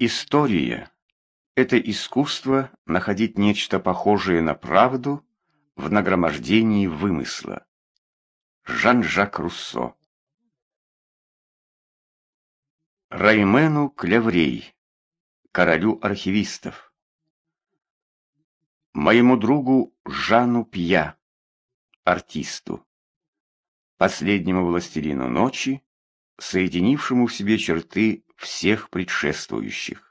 История – это искусство находить нечто похожее на правду в нагромождении вымысла. Жан-Жак Руссо Раймену Клеврей, королю архивистов. Моему другу Жану Пья, артисту. Последнему властелину ночи, соединившему в себе черты всех предшествующих.